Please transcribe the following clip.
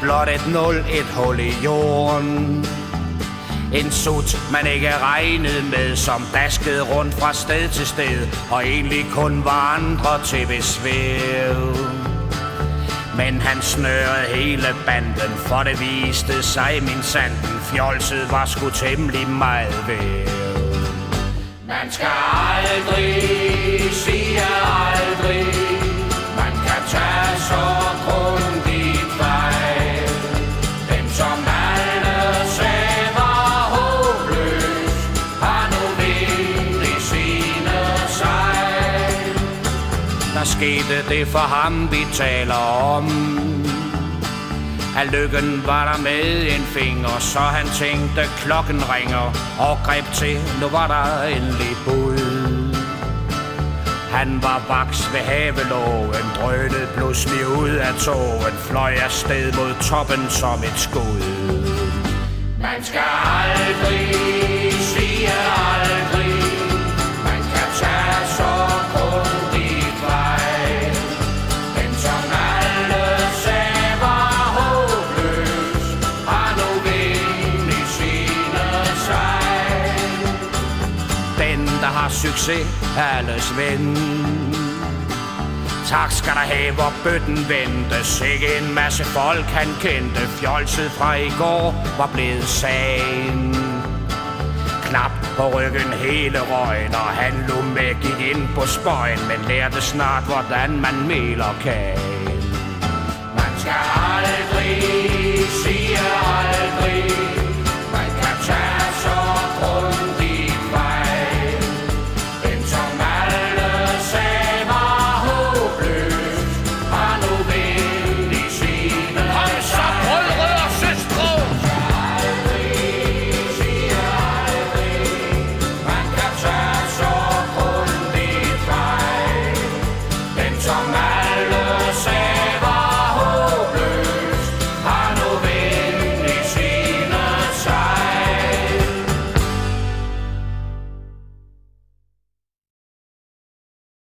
blot et nul, et hul i jorden. En sut, man ikke regnede med, som daskede rundt fra sted til sted, og egentlig kun var andre til besvær. Men han snørede hele banden, for det viste sig, min sanden fjolset var sgu temmelig meget værd. Man skal aldrig skete det for ham, vi taler om. At lykken var der med en finger, så han tænkte, klokken ringer, og greb til, nu var der endelig bud. Han var vaks ved havelågen, drønede pludselig ud af togen, fløj afsted mod toppen som et skud. Man skal aldrig der har succes, alles ven. Tak skal der have, hvor bøtten vendte Sikke en masse folk han kendte Fjolset fra i går var blevet sagen. Knap på ryggen hele røgen Og han lå med gik ind på spøjen Men lærte snart, hvordan man meler kagen Man skal aldrig